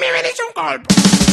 Me merece un golpe!